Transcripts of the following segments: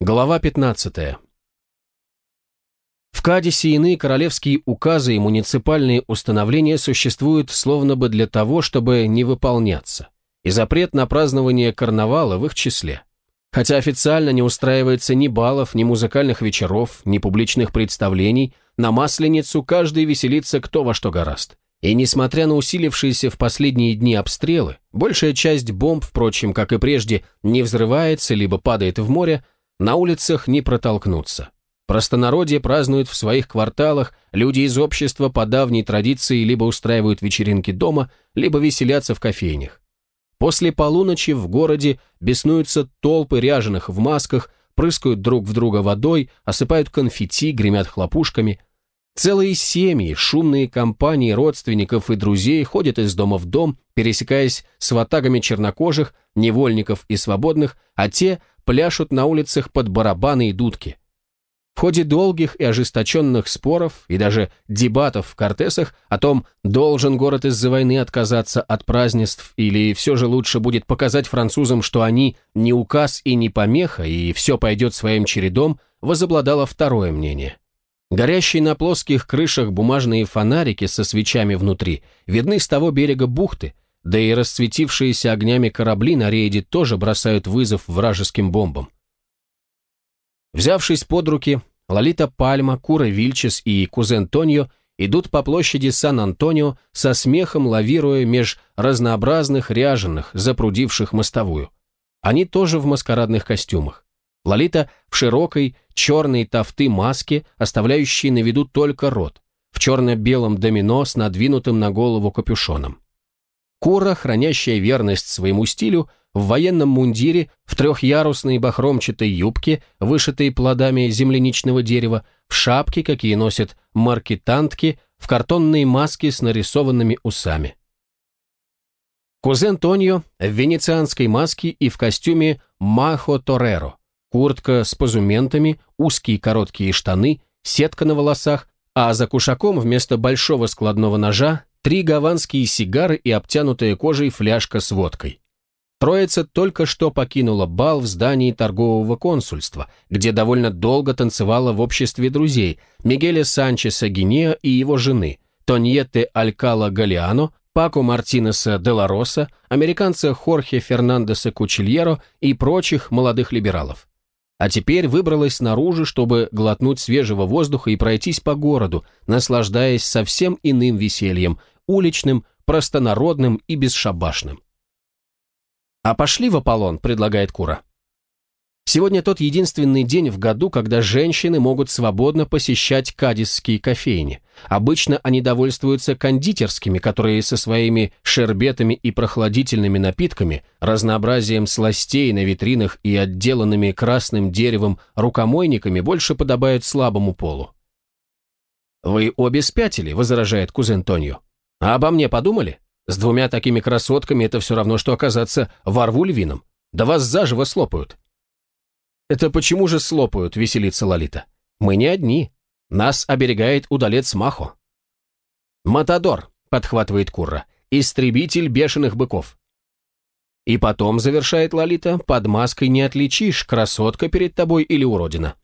Глава 15. В Кадисе иные королевские указы и муниципальные установления существуют словно бы для того, чтобы не выполняться, и запрет на празднование карнавала в их числе. Хотя официально не устраивается ни балов, ни музыкальных вечеров, ни публичных представлений, на Масленицу каждый веселится кто во что гораст. И несмотря на усилившиеся в последние дни обстрелы, большая часть бомб, впрочем, как и прежде, не взрывается либо падает в море, на улицах не протолкнуться. Простонародье празднует в своих кварталах, люди из общества по давней традиции либо устраивают вечеринки дома, либо веселятся в кофейнях. После полуночи в городе беснуются толпы ряженых в масках, прыскают друг в друга водой, осыпают конфетти, гремят хлопушками. Целые семьи, шумные компании родственников и друзей ходят из дома в дом, пересекаясь с ватагами чернокожих, невольников и свободных, а те пляшут на улицах под барабаны и дудки. В ходе долгих и ожесточенных споров и даже дебатов в Кортесах о том, должен город из-за войны отказаться от празднеств или все же лучше будет показать французам, что они не указ и не помеха, и все пойдет своим чередом, возобладало второе мнение. Горящие на плоских крышах бумажные фонарики со свечами внутри видны с того берега бухты, да и расцветившиеся огнями корабли на рейде тоже бросают вызов вражеским бомбам. Взявшись под руки, Лолита Пальма, Кура Вильчес и кузен Тонио идут по площади Сан-Антонио со смехом лавируя меж разнообразных ряженых, запрудивших мостовую. Они тоже в маскарадных костюмах. Лолита в широкой, черной тафты маске, оставляющей на виду только рот, в черно-белом домино с надвинутым на голову капюшоном. Кура, хранящая верность своему стилю, в военном мундире, в трехъярусной бахромчатой юбке, вышитой плодами земляничного дерева, в шапке, какие носят маркетантки, в картонной маске с нарисованными усами. Кузен Тонио в венецианской маске и в костюме Махо Тореро, куртка с позументами, узкие короткие штаны, сетка на волосах, а за кушаком вместо большого складного ножа три гаванские сигары и обтянутая кожей фляжка с водкой. Троица только что покинула бал в здании торгового консульства, где довольно долго танцевала в обществе друзей Мигеля Санчеса Гинеа и его жены, Тоньетте Алькала Галиано, Пако Мартинеса де ла Роса, американца Хорхе Фернандеса Кучильеро и прочих молодых либералов. А теперь выбралась наружу, чтобы глотнуть свежего воздуха и пройтись по городу, наслаждаясь совсем иным весельем, уличным, простонародным и бесшабашным. «А пошли в Аполлон», — предлагает Кура. Сегодня тот единственный день в году, когда женщины могут свободно посещать кадисские кофейни. Обычно они довольствуются кондитерскими, которые со своими шербетами и прохладительными напитками, разнообразием сластей на витринах и отделанными красным деревом рукомойниками больше подобают слабому полу. «Вы обе спятили», — возражает кузен Тонью. А обо мне подумали? С двумя такими красотками это все равно, что оказаться ворву львином. Да вас заживо слопают. Это почему же слопают, веселится Лолита. Мы не одни. Нас оберегает удалец Махо. Матадор, подхватывает Курра, истребитель бешеных быков. И потом, завершает Лолита, под маской не отличишь, красотка перед тобой или уродина.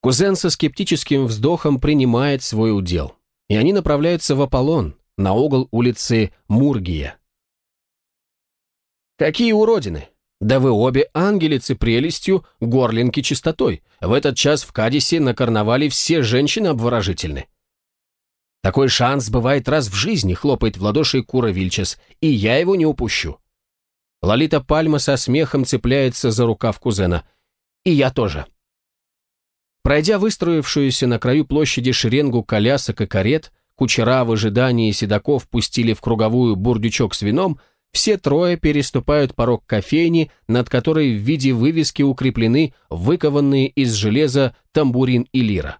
Кузен со скептическим вздохом принимает свой удел, и они направляются в Аполлон, на угол улицы Мургия. «Какие уродины! Да вы обе ангелицы прелестью, горлинки чистотой. В этот час в Кадисе на карнавале все женщины обворожительны». «Такой шанс бывает раз в жизни», — хлопает в ладоши Кура Вильчес, «и я его не упущу». Лолита Пальма со смехом цепляется за рукав кузена. «И я тоже». Пройдя выстроившуюся на краю площади шеренгу колясок и карет, Кучера в ожидании седаков пустили в круговую бурдючок с вином, все трое переступают порог кофейни, над которой в виде вывески укреплены выкованные из железа тамбурин и лира.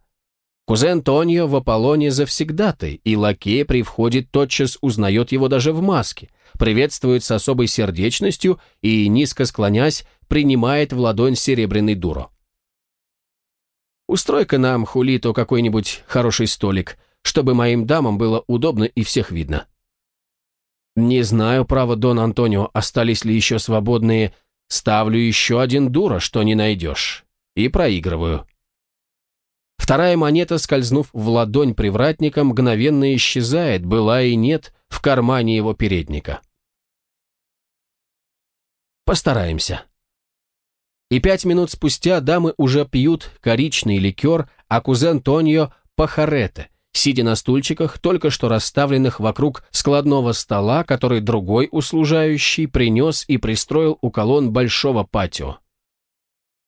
Кузен Тонио в Аполлоне завсегдатай, и лакей при входе тотчас узнает его даже в маске, приветствует с особой сердечностью и, низко склонясь, принимает в ладонь серебряный дуро. «Устрой-ка нам, Хулито, какой-нибудь хороший столик», чтобы моим дамам было удобно и всех видно. Не знаю, право, Дон Антонио, остались ли еще свободные. Ставлю еще один дура, что не найдешь. и проигрываю. Вторая монета, скользнув в ладонь привратника, мгновенно исчезает, была и нет, в кармане его передника. Постараемся. И пять минут спустя дамы уже пьют коричный ликер, а кузен Тонио – пахарете, сидя на стульчиках, только что расставленных вокруг складного стола, который другой услужающий принес и пристроил у колонн большого патио.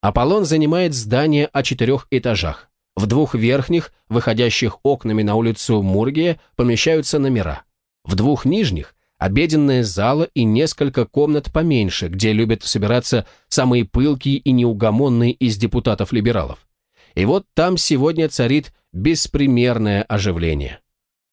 Аполлон занимает здание о четырех этажах. В двух верхних, выходящих окнами на улицу Мургия, помещаются номера. В двух нижних – обеденная зала и несколько комнат поменьше, где любят собираться самые пылкие и неугомонные из депутатов-либералов. И вот там сегодня царит беспримерное оживление.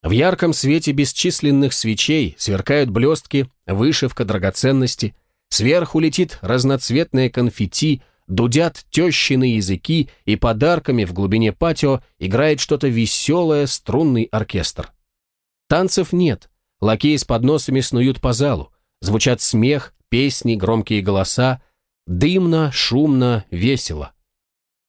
В ярком свете бесчисленных свечей сверкают блестки, вышивка, драгоценности. Сверху летит разноцветное конфетти, дудят тещины языки, и подарками в глубине патио играет что-то веселое струнный оркестр. Танцев нет, лакеи с подносами снуют по залу, звучат смех, песни, громкие голоса, дымно, шумно, весело.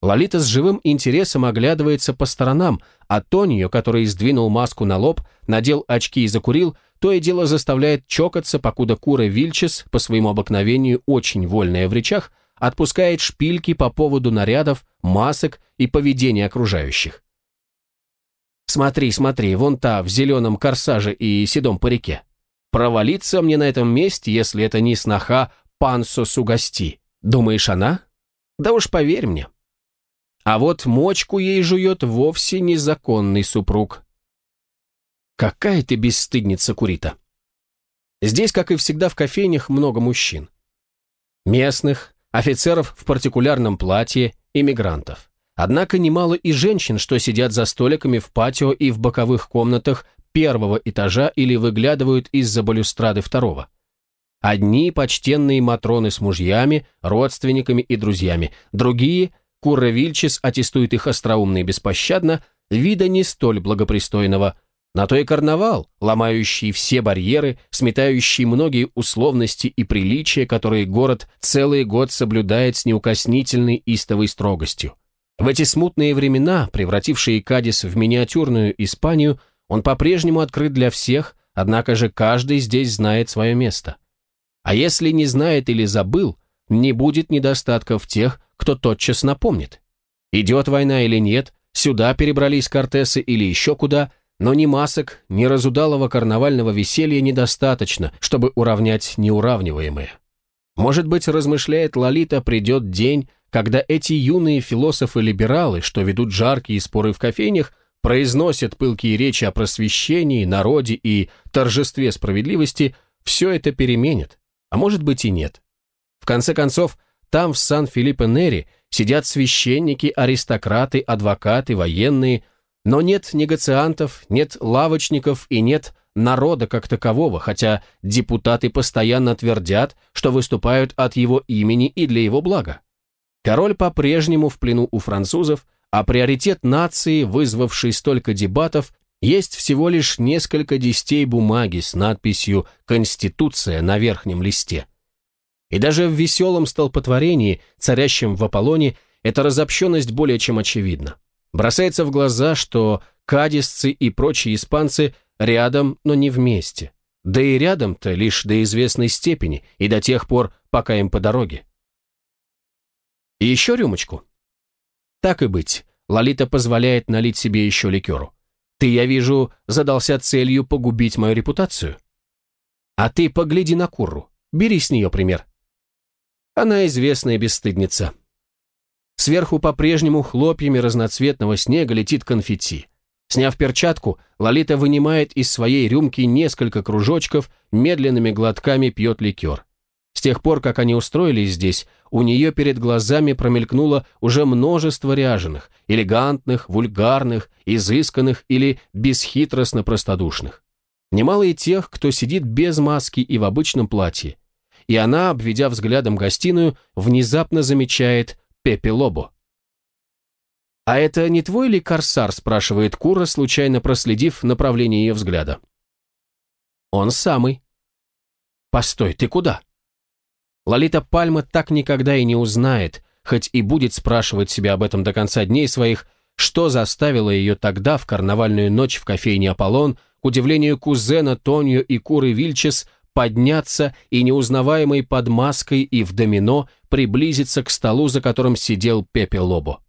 Лолита с живым интересом оглядывается по сторонам, а Тонио, который сдвинул маску на лоб, надел очки и закурил, то и дело заставляет чокаться, покуда Кура Вильчес, по своему обыкновению очень вольная в речах, отпускает шпильки по поводу нарядов, масок и поведения окружающих. «Смотри, смотри, вон та в зеленом корсаже и седом парике. Провалиться мне на этом месте, если это не сноха Пансо Сугасти. Думаешь, она? Да уж поверь мне». А вот мочку ей жует вовсе незаконный супруг. Какая ты бесстыдница, Курита. Здесь, как и всегда в кофейнях, много мужчин. Местных, офицеров в партикулярном платье, иммигрантов. Однако немало и женщин, что сидят за столиками в патио и в боковых комнатах первого этажа или выглядывают из-за балюстрады второго. Одни почтенные матроны с мужьями, родственниками и друзьями, другие Курра Вильчес аттестует их остроумно и беспощадно, вида не столь благопристойного. На то и карнавал, ломающий все барьеры, сметающий многие условности и приличия, которые город целый год соблюдает с неукоснительной истовой строгостью. В эти смутные времена, превратившие Кадис в миниатюрную Испанию, он по-прежнему открыт для всех, однако же каждый здесь знает свое место. А если не знает или забыл, не будет недостатка в тех, кто тотчас напомнит. Идет война или нет, сюда перебрались Кортесы или еще куда, но ни масок, ни разудалого карнавального веселья недостаточно, чтобы уравнять неуравниваемое. Может быть, размышляет Лолита, придет день, когда эти юные философы-либералы, что ведут жаркие споры в кофейнях, произносят пылкие речи о просвещении, народе и торжестве справедливости, все это переменят, а может быть и нет. В конце концов, там, в Сан-Филиппе-Нери, сидят священники, аристократы, адвокаты, военные, но нет негациантов, нет лавочников и нет народа как такового, хотя депутаты постоянно твердят, что выступают от его имени и для его блага. Король по-прежнему в плену у французов, а приоритет нации, вызвавший столько дебатов, есть всего лишь несколько десятей бумаги с надписью «Конституция» на верхнем листе. И даже в веселом столпотворении, царящем в Аполлоне, эта разобщенность более чем очевидна. Бросается в глаза, что кадисцы и прочие испанцы рядом, но не вместе. Да и рядом-то лишь до известной степени и до тех пор, пока им по дороге. И еще рюмочку. Так и быть, Лолита позволяет налить себе еще ликеру. Ты, я вижу, задался целью погубить мою репутацию. А ты погляди на Курру, бери с нее пример. Она известная бесстыдница. Сверху по-прежнему хлопьями разноцветного снега летит конфетти. Сняв перчатку, Лолита вынимает из своей рюмки несколько кружочков, медленными глотками пьет ликер. С тех пор, как они устроились здесь, у нее перед глазами промелькнуло уже множество ряженых, элегантных, вульгарных, изысканных или бесхитростно простодушных. Немало и тех, кто сидит без маски и в обычном платье, и она, обведя взглядом гостиную, внезапно замечает Пепе Лобо. «А это не твой ли корсар?» – спрашивает Кура, случайно проследив направление ее взгляда. «Он самый». «Постой, ты куда?» Лолита Пальма так никогда и не узнает, хоть и будет спрашивать себя об этом до конца дней своих, что заставило ее тогда, в карнавальную ночь в кофейне «Аполлон», к удивлению кузена Тонио и Куры Вильчес, подняться и неузнаваемой под маской и в домино приблизиться к столу, за которым сидел Пепе Лобо.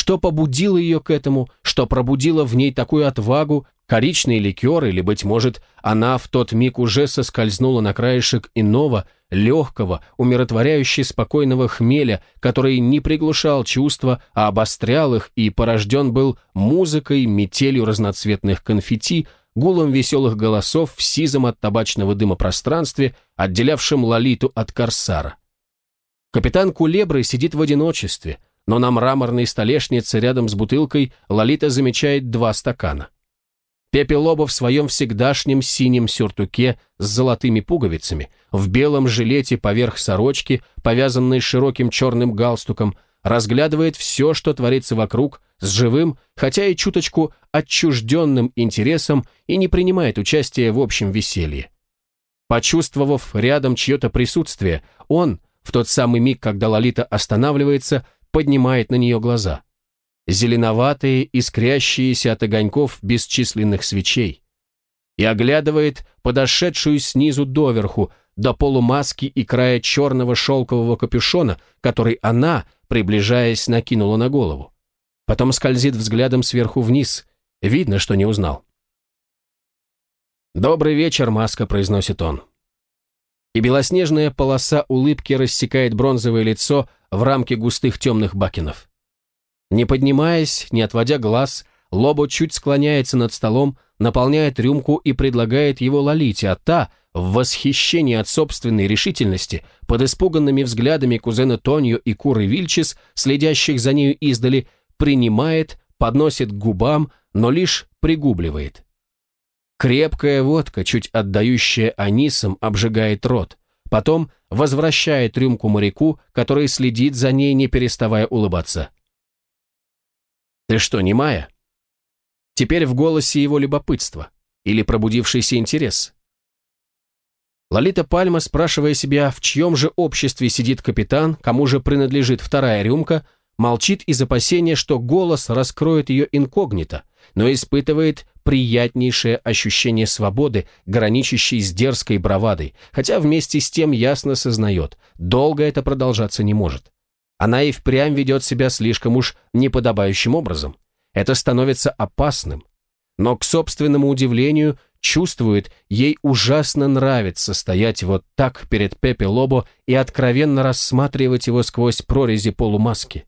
Что побудило ее к этому, что пробудило в ней такую отвагу, коричный ликер, или, быть может, она в тот миг уже соскользнула на краешек иного, легкого, умиротворяюще спокойного хмеля, который не приглушал чувства, а обострял их и порожден был музыкой, метелью разноцветных конфетти, гулом веселых голосов в сизом от табачного дыма пространстве, отделявшем Лолиту от Корсара. Капитан Кулебры сидит в одиночестве, но на мраморной столешнице рядом с бутылкой Лолита замечает два стакана. Пепелоба в своем всегдашнем синем сюртуке с золотыми пуговицами, в белом жилете поверх сорочки, повязанной широким черным галстуком, разглядывает все, что творится вокруг, с живым, хотя и чуточку отчужденным интересом и не принимает участия в общем веселье. Почувствовав рядом чье-то присутствие, он, в тот самый миг, когда Лолита останавливается, поднимает на нее глаза. Зеленоватые, искрящиеся от огоньков бесчисленных свечей. И оглядывает подошедшую снизу доверху, до полумаски и края черного шелкового капюшона, который она, приближаясь, накинула на голову. Потом скользит взглядом сверху вниз. Видно, что не узнал. «Добрый вечер, маска», — произносит он и белоснежная полоса улыбки рассекает бронзовое лицо в рамке густых темных бакенов. Не поднимаясь, не отводя глаз, Лобо чуть склоняется над столом, наполняет рюмку и предлагает его Лолите, а та, в восхищении от собственной решительности, под испуганными взглядами кузена Тонью и Куры Вильчес, следящих за нею издали, принимает, подносит к губам, но лишь пригубливает. Крепкая водка, чуть отдающая анисом, обжигает рот. Потом возвращает рюмку моряку, который следит за ней, не переставая улыбаться. «Ты что, не Майя?» Теперь в голосе его любопытство или пробудившийся интерес. Лолита Пальма, спрашивая себя, в чьем же обществе сидит капитан, кому же принадлежит вторая рюмка, молчит из опасения, что голос раскроет ее инкогнито, но испытывает приятнейшее ощущение свободы, граничащей с дерзкой бравадой, хотя вместе с тем ясно сознает, долго это продолжаться не может. Она и впрямь ведет себя слишком уж неподобающим образом. Это становится опасным. Но, к собственному удивлению, чувствует, ей ужасно нравится стоять вот так перед Пепе Лобо и откровенно рассматривать его сквозь прорези полумаски.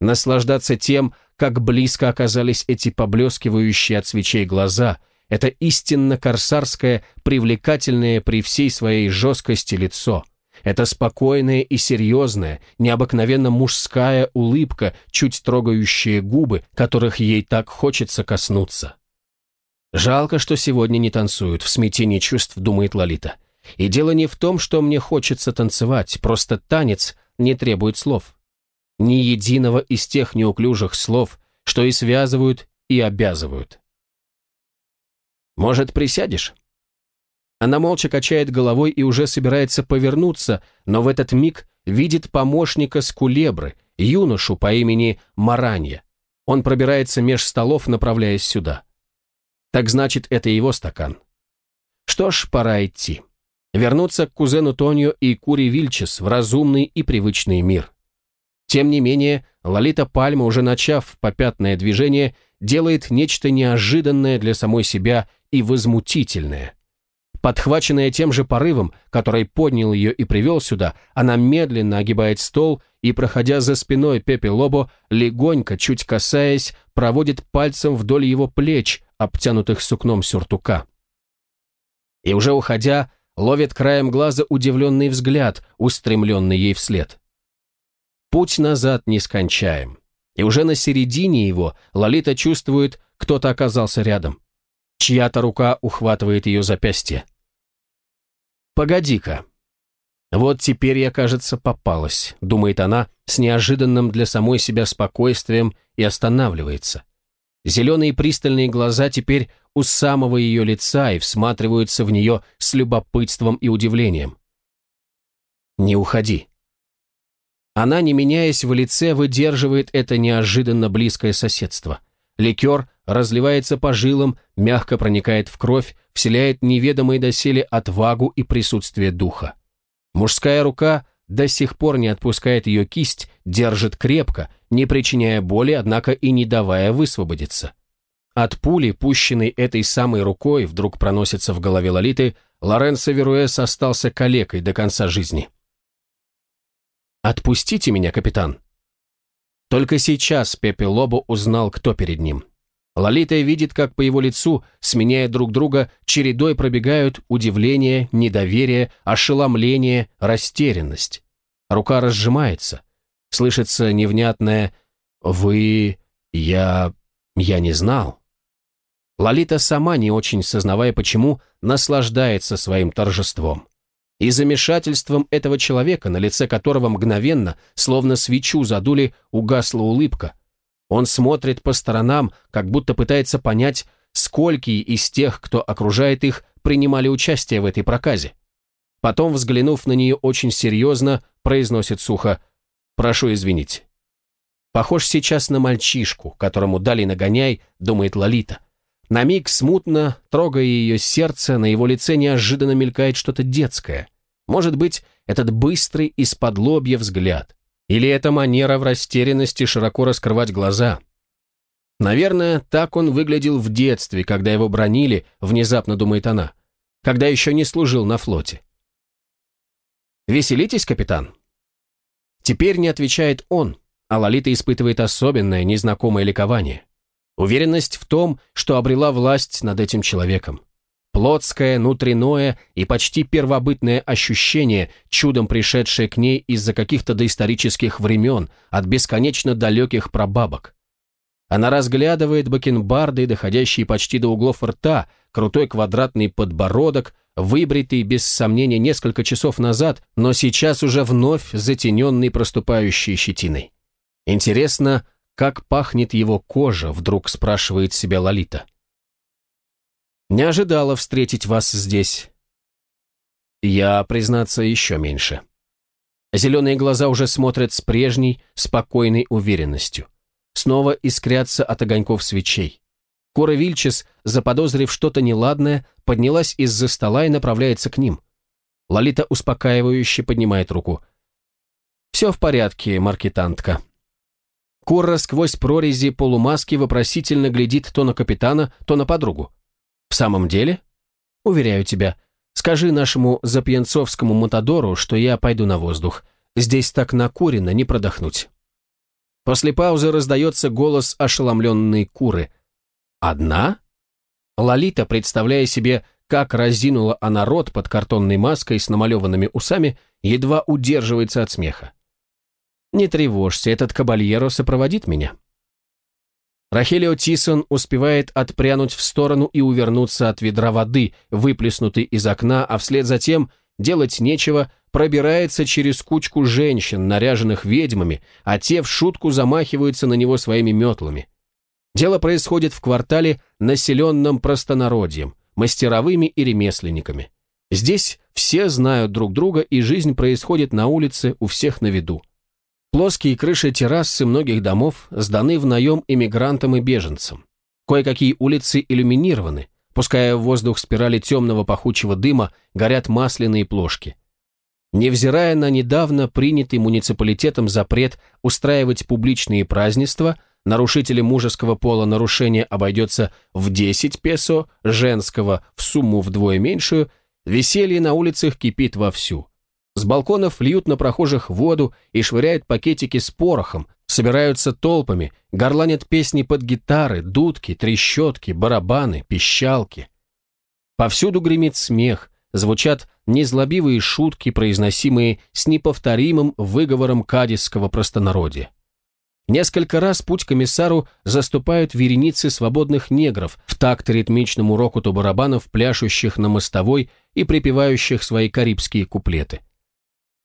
Наслаждаться тем, как близко оказались эти поблескивающие от свечей глаза, это истинно корсарское, привлекательное при всей своей жесткости лицо. Это спокойная и серьезная, необыкновенно мужская улыбка, чуть трогающие губы, которых ей так хочется коснуться. Жалко, что сегодня не танцуют, в смятении чувств думает Лолита. И дело не в том, что мне хочется танцевать, просто танец не требует слов ни единого из тех неуклюжих слов, что и связывают, и обязывают. «Может, присядешь?» Она молча качает головой и уже собирается повернуться, но в этот миг видит помощника с кулебры, юношу по имени Маранья. Он пробирается меж столов, направляясь сюда. Так значит, это его стакан. Что ж, пора идти. Вернуться к кузену Тонио и Кури Вильчес в разумный и привычный мир. Тем не менее, Лолита Пальма, уже начав попятное движение, делает нечто неожиданное для самой себя и возмутительное. Подхваченная тем же порывом, который поднял ее и привел сюда, она медленно огибает стол и, проходя за спиной Пепе Лобо, легонько, чуть касаясь, проводит пальцем вдоль его плеч, обтянутых сукном сюртука. И уже уходя, ловит краем глаза удивленный взгляд, устремленный ей вслед. Путь назад нескончаем. И уже на середине его Лолита чувствует, кто-то оказался рядом. Чья-то рука ухватывает ее запястье. «Погоди-ка. Вот теперь я, кажется, попалась», — думает она с неожиданным для самой себя спокойствием и останавливается. Зеленые пристальные глаза теперь у самого ее лица и всматриваются в нее с любопытством и удивлением. «Не уходи», Она, не меняясь в лице, выдерживает это неожиданно близкое соседство. Ликер разливается по жилам, мягко проникает в кровь, вселяет неведомые доселе отвагу и присутствие духа. Мужская рука до сих пор не отпускает ее кисть, держит крепко, не причиняя боли, однако и не давая высвободиться. От пули, пущенной этой самой рукой, вдруг проносится в голове Лолиты, Лоренцо Веруэс остался калекой до конца жизни. «Отпустите меня, капитан!» Только сейчас Пепе Лобо узнал, кто перед ним. Лолита видит, как по его лицу, сменяя друг друга, чередой пробегают удивление, недоверие, ошеломление, растерянность. Рука разжимается. Слышится невнятное «Вы... я... я не знал». Лолита сама, не очень сознавая почему, наслаждается своим торжеством. И замешательством этого человека, на лице которого мгновенно, словно свечу задули, угасла улыбка. Он смотрит по сторонам, как будто пытается понять, сколько из тех, кто окружает их, принимали участие в этой проказе. Потом, взглянув на нее очень серьезно, произносит сухо «Прошу извинить». Похож сейчас на мальчишку, которому дали нагоняй, думает Лолита. На миг смутно, трогая ее сердце, на его лице неожиданно мелькает что-то детское. Может быть, этот быстрый из-под лобья взгляд. Или это манера в растерянности широко раскрывать глаза. Наверное, так он выглядел в детстве, когда его бронили, внезапно думает она, когда еще не служил на флоте. «Веселитесь, капитан?» Теперь не отвечает он, а Лолита испытывает особенное, незнакомое ликование. Уверенность в том, что обрела власть над этим человеком. Плотское, внутреннее и почти первобытное ощущение, чудом пришедшее к ней из-за каких-то доисторических времен, от бесконечно далеких прабабок. Она разглядывает бакенбарды, доходящие почти до углов рта, крутой квадратный подбородок, выбритый, без сомнения, несколько часов назад, но сейчас уже вновь затененный проступающей щетиной. Интересно, как пахнет его кожа, вдруг спрашивает себя Лолита. Не ожидала встретить вас здесь. Я, признаться, еще меньше. Зеленые глаза уже смотрят с прежней, спокойной уверенностью. Снова искрятся от огоньков свечей. Кора Вильчес, заподозрив что-то неладное, поднялась из-за стола и направляется к ним. Лолита успокаивающе поднимает руку. «Все в порядке, маркетантка», Корра сквозь прорези полумаски вопросительно глядит то на капитана, то на подругу. «В самом деле?» «Уверяю тебя. Скажи нашему запьянцовскому Матадору, что я пойду на воздух. Здесь так накурено, не продохнуть». После паузы раздается голос ошеломленной куры. «Одна?» Лолита, представляя себе, как разинула она рот под картонной маской с намалеванными усами, едва удерживается от смеха. «Не тревожься, этот кабальеро сопроводит меня». Рахелио Тисон успевает отпрянуть в сторону и увернуться от ведра воды, выплеснутой из окна, а вслед за тем, делать нечего, пробирается через кучку женщин, наряженных ведьмами, а те в шутку замахиваются на него своими метлами. Дело происходит в квартале, населенном простонародьем, мастеровыми и ремесленниками. Здесь все знают друг друга, и жизнь происходит на улице у всех на виду. Плоские крыши террасы многих домов сданы в наем иммигрантам и беженцам. Кое-какие улицы иллюминированы, пуская в воздух спирали темного пахучего дыма, горят масляные плошки. Невзирая на недавно принятый муниципалитетом запрет устраивать публичные празднества, нарушители мужеского пола нарушение обойдется в 10 песо, женского в сумму вдвое меньшую, веселье на улицах кипит вовсю. С балконов льют на прохожих воду и швыряют пакетики с порохом, собираются толпами, горланят песни под гитары, дудки, трещотки, барабаны, пищалки. Повсюду гремит смех, звучат незлобивые шутки, произносимые с неповторимым выговором кадисского простонародья. Несколько раз путь комиссару заступают вереницы свободных негров в такт ритмичному рокоту барабанов, пляшущих на мостовой и припевающих свои карибские куплеты.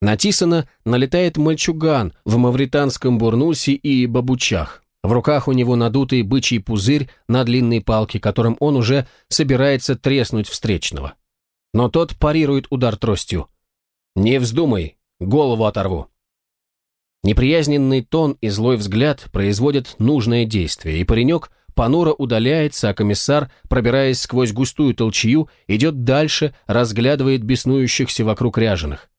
На Тисона налетает мальчуган в мавританском бурнусе и бабучах. В руках у него надутый бычий пузырь на длинной палке, которым он уже собирается треснуть встречного. Но тот парирует удар тростью. «Не вздумай, голову оторву». Неприязненный тон и злой взгляд производят нужное действие, и паренек понуро удаляется, а комиссар, пробираясь сквозь густую толчью, идет дальше, разглядывает беснующихся вокруг ряженых.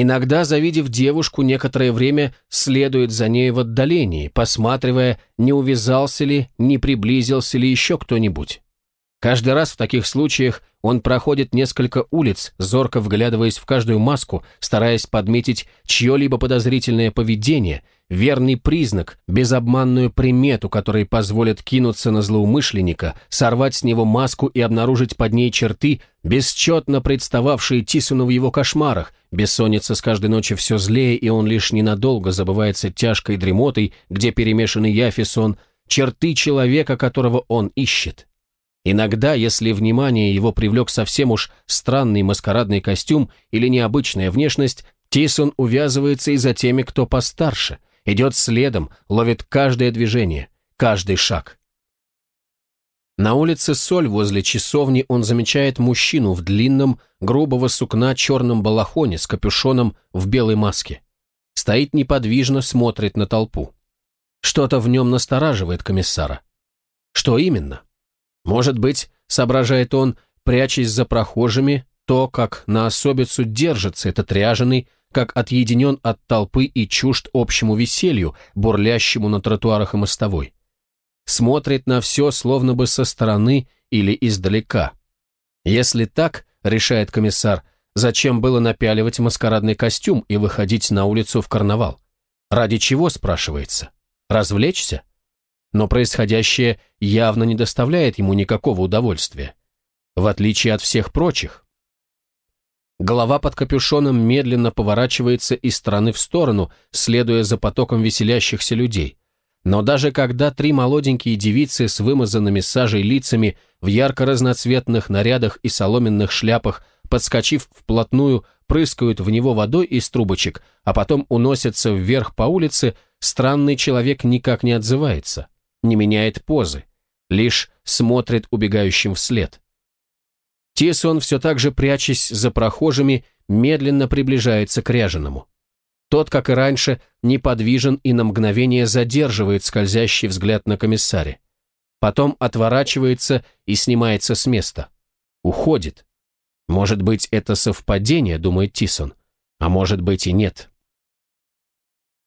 Иногда, завидев девушку, некоторое время следует за ней в отдалении, посматривая, не увязался ли, не приблизился ли еще кто-нибудь. Каждый раз в таких случаях он проходит несколько улиц, зорко вглядываясь в каждую маску, стараясь подметить чье-либо подозрительное поведение, верный признак, безобманную примету, который позволит кинуться на злоумышленника, сорвать с него маску и обнаружить под ней черты, бесчетно представавшие Тисуну в его кошмарах, бессонница с каждой ночи все злее, и он лишь ненадолго забывается тяжкой дремотой, где перемешаны явь и сон, черты человека, которого он ищет. Иногда, если внимание его привлек совсем уж странный маскарадный костюм или необычная внешность, Тисон увязывается и за теми, кто постарше, идет следом, ловит каждое движение, каждый шаг. На улице Соль возле часовни он замечает мужчину в длинном, грубого сукна черном балахоне с капюшоном в белой маске. Стоит неподвижно, смотрит на толпу. Что-то в нем настораживает комиссара. Что именно? Может быть, соображает он, прячась за прохожими, то, как на особицу держится этот ряженый, как отъединен от толпы и чужд общему веселью, бурлящему на тротуарах и мостовой. Смотрит на все словно бы со стороны или издалека. Если так, решает комиссар, зачем было напяливать маскарадный костюм и выходить на улицу в карнавал? Ради чего, спрашивается? Развлечься? Но происходящее явно не доставляет ему никакого удовольствия, в отличие от всех прочих. Голова под капюшоном медленно поворачивается из стороны в сторону, следуя за потоком веселящихся людей. Но даже когда три молоденькие девицы с вымазанными сажей лицами в ярко-разноцветных нарядах и соломенных шляпах, подскочив вплотную, прыскают в него водой из трубочек, а потом уносятся вверх по улице, странный человек никак не отзывается не меняет позы, лишь смотрит убегающим вслед. Тисон, все так же прячась за прохожими, медленно приближается к ряженому. Тот, как и раньше, неподвижен и на мгновение задерживает скользящий взгляд на комиссаре. Потом отворачивается и снимается с места. Уходит. Может быть, это совпадение, думает Тисон, а может быть и нет.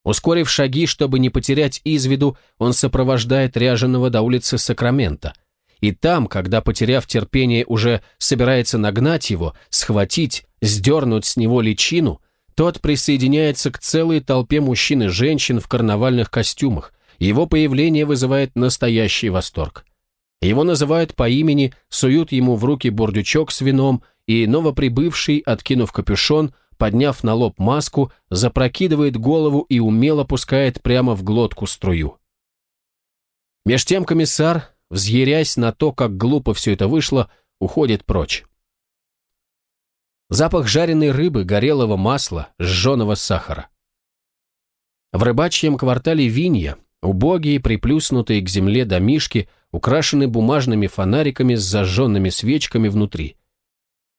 Ускорив шаги, чтобы не потерять из виду, он сопровождает ряженого до улицы Сакрамента. И там, когда, потеряв терпение, уже собирается нагнать его, схватить, сдернуть с него личину, тот присоединяется к целой толпе мужчин и женщин в карнавальных костюмах. Его появление вызывает настоящий восторг. Его называют по имени, суют ему в руки бурдючок с вином, и новоприбывший, откинув капюшон, подняв на лоб маску, запрокидывает голову и умело пускает прямо в глотку струю. Меж тем комиссар, взъярясь на то, как глупо все это вышло, уходит прочь. Запах жареной рыбы, горелого масла, сжженного сахара. В рыбачьем квартале Винья убогие, приплюснутые к земле домишки, украшены бумажными фонариками с зажженными свечками внутри.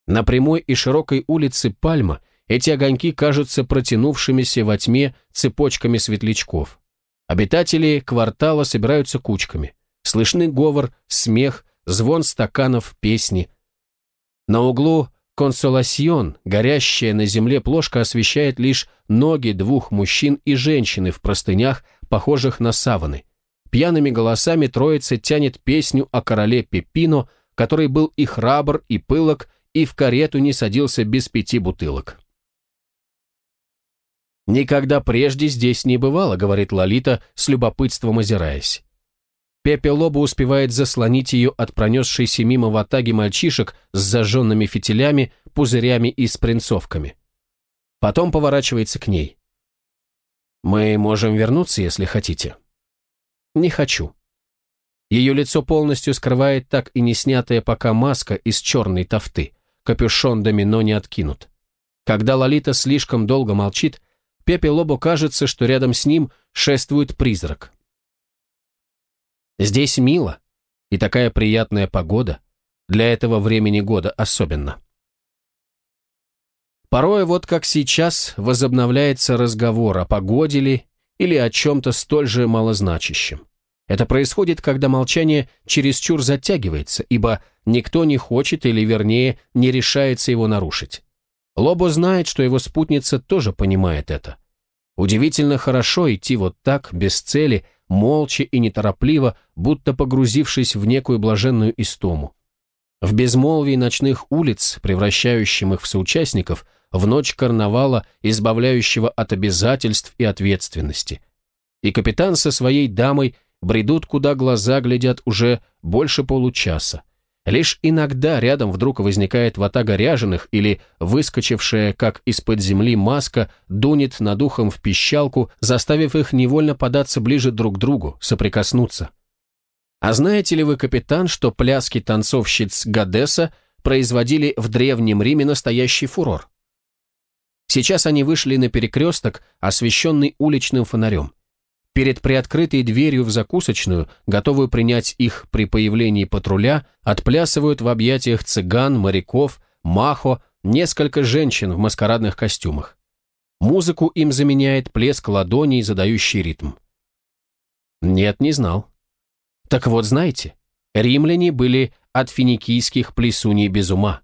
На прямой и широкой улице Пальма – эти огоньки кажутся протянувшимися во тьме цепочками светлячков. Обитатели квартала собираются кучками. Слышны говор, смех, звон стаканов, песни. На углу консоласьон, горящая на земле плошка освещает лишь ноги двух мужчин и женщины в простынях, похожих на саваны. Пьяными голосами троица тянет песню о короле Пепино, который был и храбр, и пылок, и в карету не садился без пяти бутылок. «Никогда прежде здесь не бывало», — говорит Лолита, с любопытством озираясь. Пепелоба успевает заслонить ее от пронесшейся мимо ватаги мальчишек с зажженными фитилями, пузырями и спринцовками. Потом поворачивается к ней. «Мы можем вернуться, если хотите». «Не хочу». Ее лицо полностью скрывает так и не снятая пока маска из черной тофты. Капюшон домино не откинут. Когда Лолита слишком долго молчит, Пепе Лобо кажется, что рядом с ним шествует призрак. Здесь мило, и такая приятная погода, для этого времени года особенно. Порой, вот как сейчас, возобновляется разговор, о погоде ли, или о чем-то столь же малозначащем. Это происходит, когда молчание чересчур затягивается, ибо никто не хочет или, вернее, не решается его нарушить. Лобо знает, что его спутница тоже понимает это. Удивительно хорошо идти вот так, без цели, молча и неторопливо, будто погрузившись в некую блаженную истому. В безмолвии ночных улиц, превращающим их в соучастников, в ночь карнавала, избавляющего от обязательств и ответственности. И капитан со своей дамой бредут, куда глаза глядят уже больше получаса. Лишь иногда рядом вдруг возникает ватага ряженых или выскочившая, как из-под земли, маска дунет над ухом в пищалку, заставив их невольно податься ближе друг к другу, соприкоснуться. А знаете ли вы, капитан, что пляски танцовщиц Гадеса производили в Древнем Риме настоящий фурор? Сейчас они вышли на перекресток, освещенный уличным фонарем. Перед приоткрытой дверью в закусочную, готовую принять их при появлении патруля, отплясывают в объятиях цыган, моряков, махо, несколько женщин в маскарадных костюмах. Музыку им заменяет плеск ладоней, задающий ритм. Нет, не знал. Так вот, знаете, римляне были от финикийских плесуней без ума.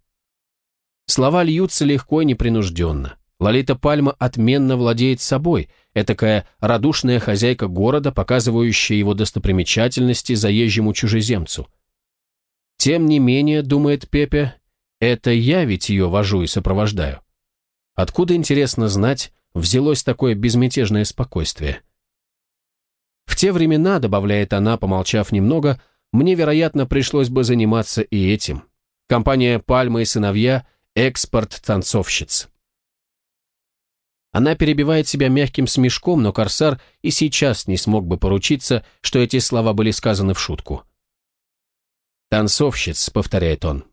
Слова льются легко и непринужденно. Лолита Пальма отменно владеет собой, этакая радушная хозяйка города, показывающая его достопримечательности заезжему чужеземцу. Тем не менее, думает Пепе, это я ведь ее вожу и сопровождаю. Откуда, интересно знать, взялось такое безмятежное спокойствие? В те времена, добавляет она, помолчав немного, мне, вероятно, пришлось бы заниматься и этим. Компания «Пальма и сыновья» – экспорт танцовщиц. Она перебивает себя мягким смешком, но Корсар и сейчас не смог бы поручиться, что эти слова были сказаны в шутку. «Танцовщиц», — повторяет он.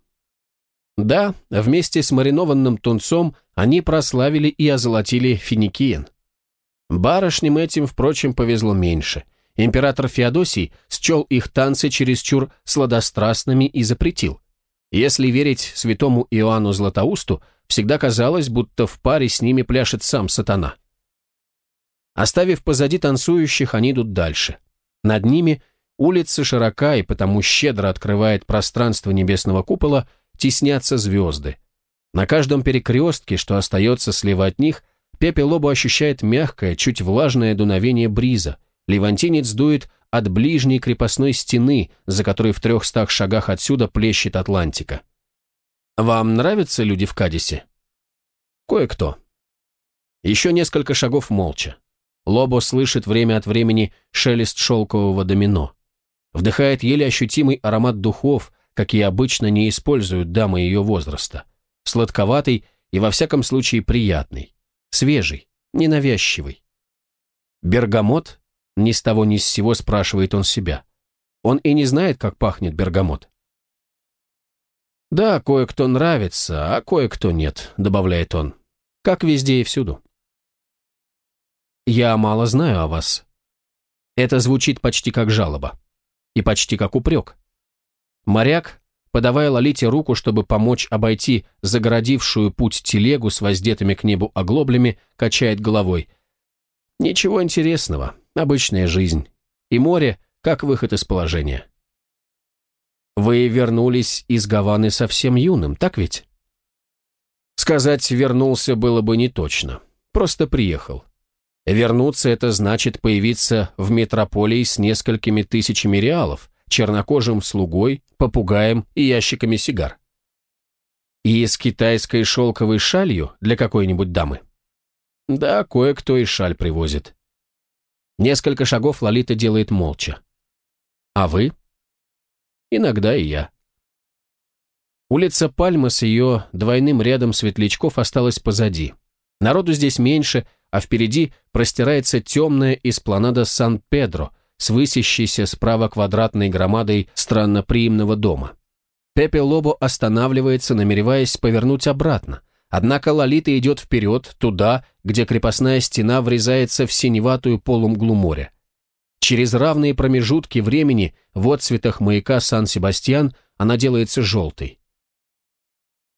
Да, вместе с маринованным тунцом они прославили и озолотили Финикиен. Барышням этим, впрочем, повезло меньше. Император Феодосий счел их танцы чересчур сладострастными и запретил. Если верить святому Иоанну Златоусту, всегда казалось, будто в паре с ними пляшет сам сатана. Оставив позади танцующих, они идут дальше. Над ними улица широка и потому щедро открывает пространство небесного купола, теснятся звезды. На каждом перекрестке, что остается слева от них, Пепе Лобо ощущает мягкое, чуть влажное дуновение бриза. Левантинец дует от ближней крепостной стены, за которой в трехстах шагах отсюда плещет Атлантика. Вам нравятся люди в Кадисе? Кое-кто. Еще несколько шагов молча. Лобо слышит время от времени шелест шелкового домино. Вдыхает еле ощутимый аромат духов, какие обычно не используют дамы ее возраста. Сладковатый и во всяком случае приятный. Свежий, ненавязчивый. Бергамот? Ни с того ни с сего спрашивает он себя. Он и не знает, как пахнет бергамот. «Да, кое-кто нравится, а кое-кто нет», — добавляет он. «Как везде и всюду». «Я мало знаю о вас». Это звучит почти как жалоба. И почти как упрек. Моряк, подавая Лолите руку, чтобы помочь обойти загородившую путь телегу с воздетыми к небу оглоблями, качает головой. «Ничего интересного, обычная жизнь. И море, как выход из положения». Вы вернулись из Гаваны совсем юным, так ведь? Сказать «вернулся» было бы не точно. Просто приехал. Вернуться – это значит появиться в метрополии с несколькими тысячами реалов, чернокожим слугой, попугаем и ящиками сигар. И с китайской шелковой шалью для какой-нибудь дамы. Да, кое-кто и шаль привозит. Несколько шагов Лолита делает молча. А вы? Иногда и я. Улица Пальма с ее двойным рядом светлячков осталась позади. Народу здесь меньше, а впереди простирается темная эспланада Сан-Педро с высящейся справа квадратной громадой странноприимного дома. Пепе Лобо останавливается, намереваясь повернуть обратно. Однако Лолита идет вперед, туда, где крепостная стена врезается в синеватую полумглу моря. Через равные промежутки времени в отцветах маяка Сан-Себастьян она делается желтой.